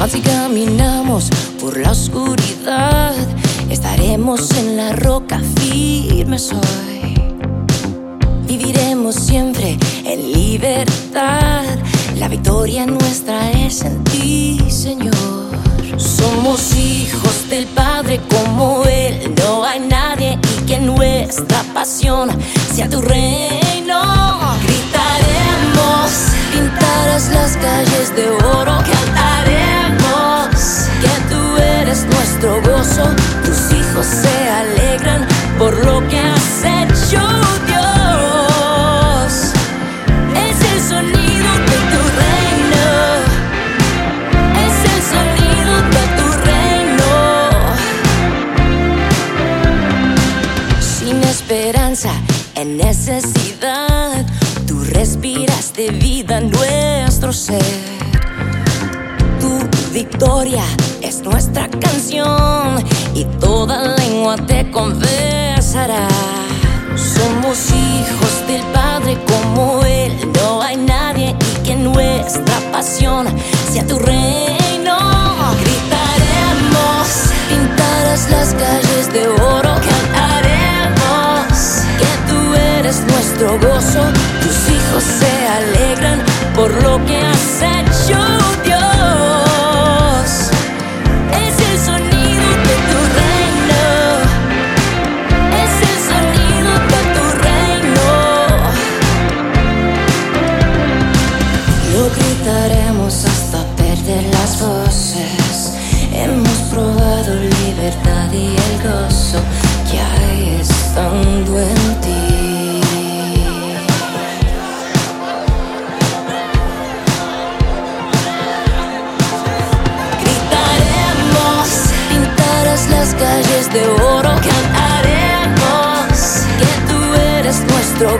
Así caminamos por la oscuridad, estaremos en la roca firmes hoy. Viviremos siempre en libertad, la victoria nuestra es en ti, Señor. Somos hijos del Padre como Él, no hay nadie y que nuestra pasión sea tu reino. Gritaremos, pintarás las calles de oro, cantaremos que tú eres nuestro gozo, tus hijos se alegran por lo que has hecho, en necesidad, tú respiras de vida en nuestro ser. Tu victoria es nuestra canción y toda lengua te confesará. Somos hijos del Padre como Él, no hay nadie y que nuestra pasión sea tu reino. Gozo, tus hijos se alegran por lo que has hecho, de oro cantaremos que tú eres nuestro